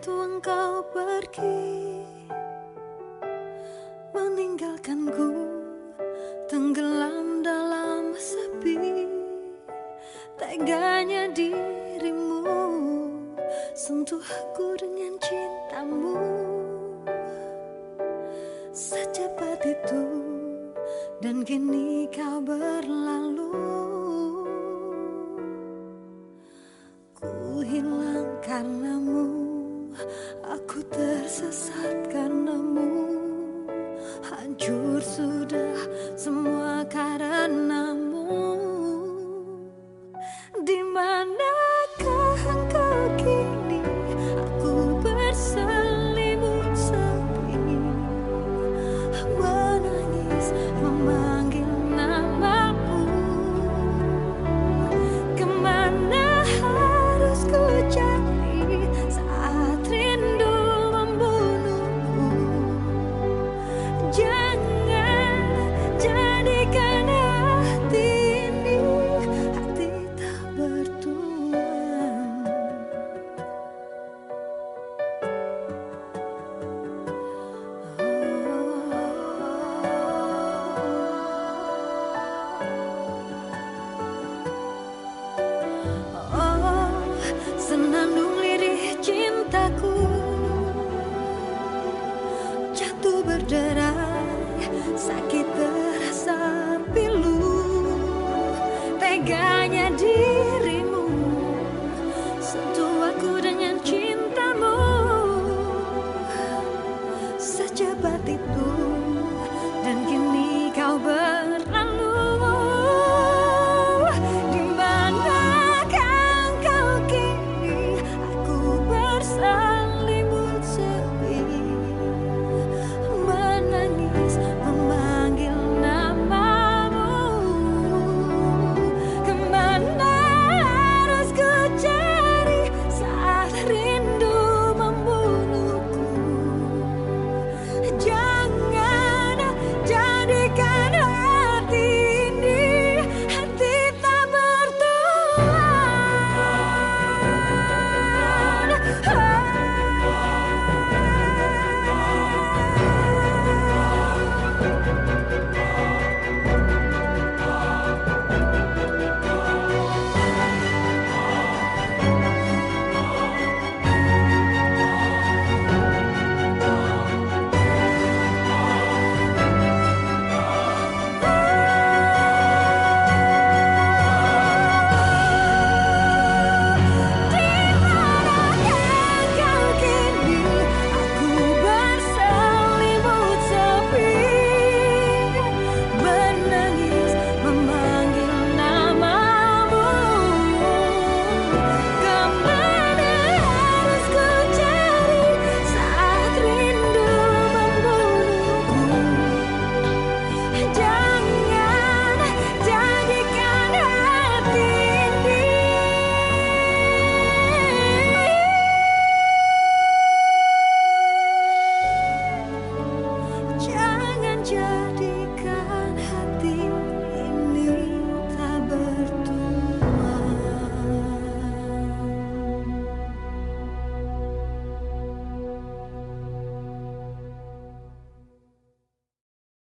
itu engkau pergi Meninggalkanku tenggelam dalam sepi. Teganya dirimu sentuh aku dengan cintamu. Secepat itu dan kini kau berlalu. Ku hilang tersesat teganya dirimu. Sentuh aku dengan cintamu. Secepat itu.